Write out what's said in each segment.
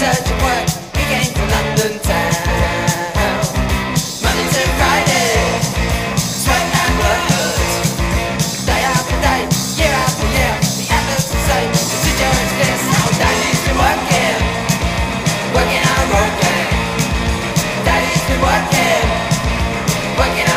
search came London town. Monday to Friday, sweat and blood. Day after day, year after year, the efforts the same. This, daddy's been working, working and working. Daddy's been working, working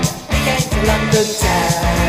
back again to London town.